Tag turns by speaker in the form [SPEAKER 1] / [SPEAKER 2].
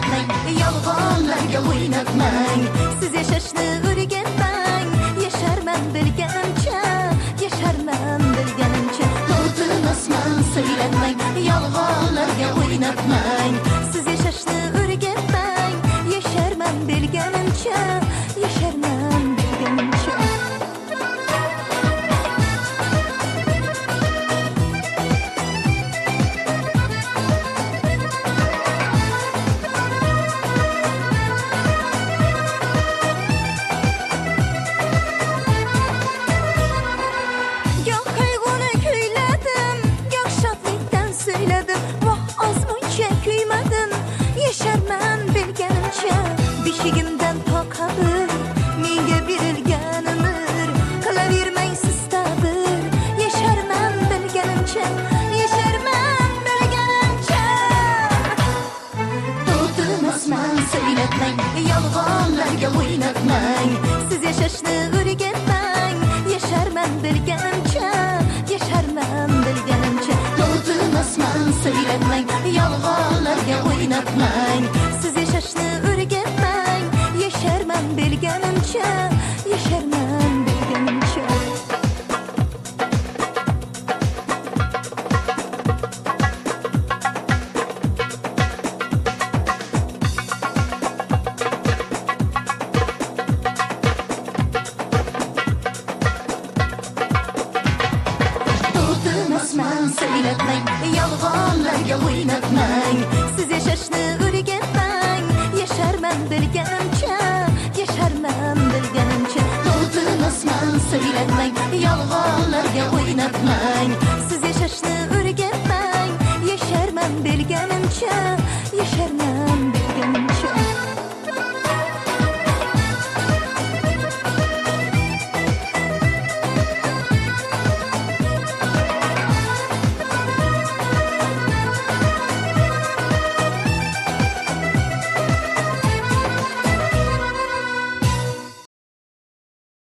[SPEAKER 1] ürgetmək, yalğanlarga oynatmək. Siz yaşaşni ürgetmək, yaşarmən bilgənimcə, yaşarmən bilgənimcə. Yoldan asman söylənmək, yalğanlarga oynatmək. Siz yaşaşni ürgetmək, yaşarmən bilgənimcə, bilganimcha beshigimdan toqabir menga berilganimir qilavermang siz tabir. Yasharman bilganimcha yasharman bilganimcha To'ldirmasman saylatmang yolg'onlarga o'ynatmang yolg'onlarga ya o'ynatmang siz yashashni o'rgatmang yasharman bilganimcha yasharman bilganimcha iltimosman so'ylatmang yolg'onlarga o'ynatmang siz yashashni o'rgatmang yasharman bilganimcha